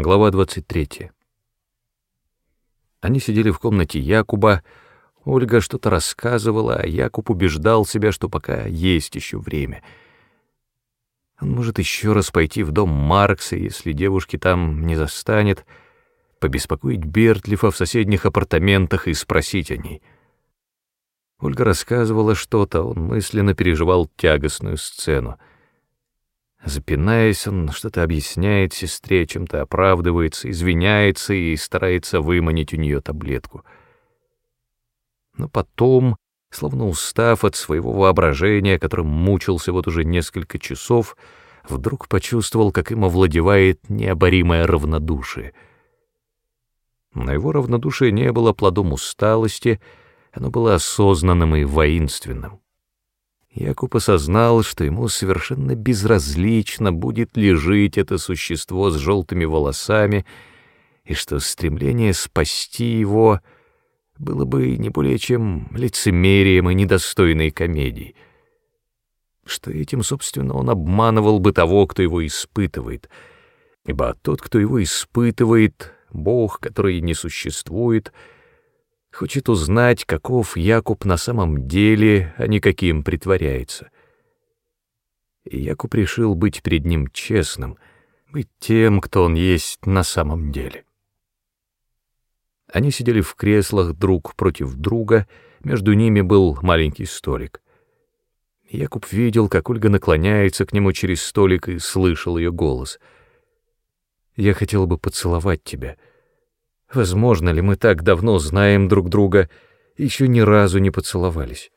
Глава 23. Они сидели в комнате Якуба, Ольга что-то рассказывала, а Якуб убеждал себя, что пока есть еще время. Он может еще раз пойти в дом Маркса, если девушки там не застанет, побеспокоить Бертлифа в соседних апартаментах и спросить о ней. Ольга рассказывала что-то, он мысленно переживал тягостную сцену — Запинаясь, он что-то объясняет сестре, чем-то оправдывается, извиняется и старается выманить у нее таблетку. Но потом, словно устав от своего воображения, которым мучился вот уже несколько часов, вдруг почувствовал, как им овладевает необоримое равнодушие. Но его равнодушие не было плодом усталости, оно было осознанным и воинственным. Якуб осознал, что ему совершенно безразлично, будет ли жить это существо с желтыми волосами, и что стремление спасти его было бы не более чем лицемерием и недостойной комедией, что этим, собственно, он обманывал бы того, кто его испытывает, ибо тот, кто его испытывает, Бог, который не существует — Хочет узнать, каков Якуб на самом деле, а не каким притворяется. И Якуб решил быть перед ним честным, быть тем, кто он есть на самом деле. Они сидели в креслах друг против друга, между ними был маленький столик. Якуб видел, как Ольга наклоняется к нему через столик и слышал ее голос. «Я хотел бы поцеловать тебя», Возможно ли мы так давно знаем друг друга, еще ни разу не поцеловались?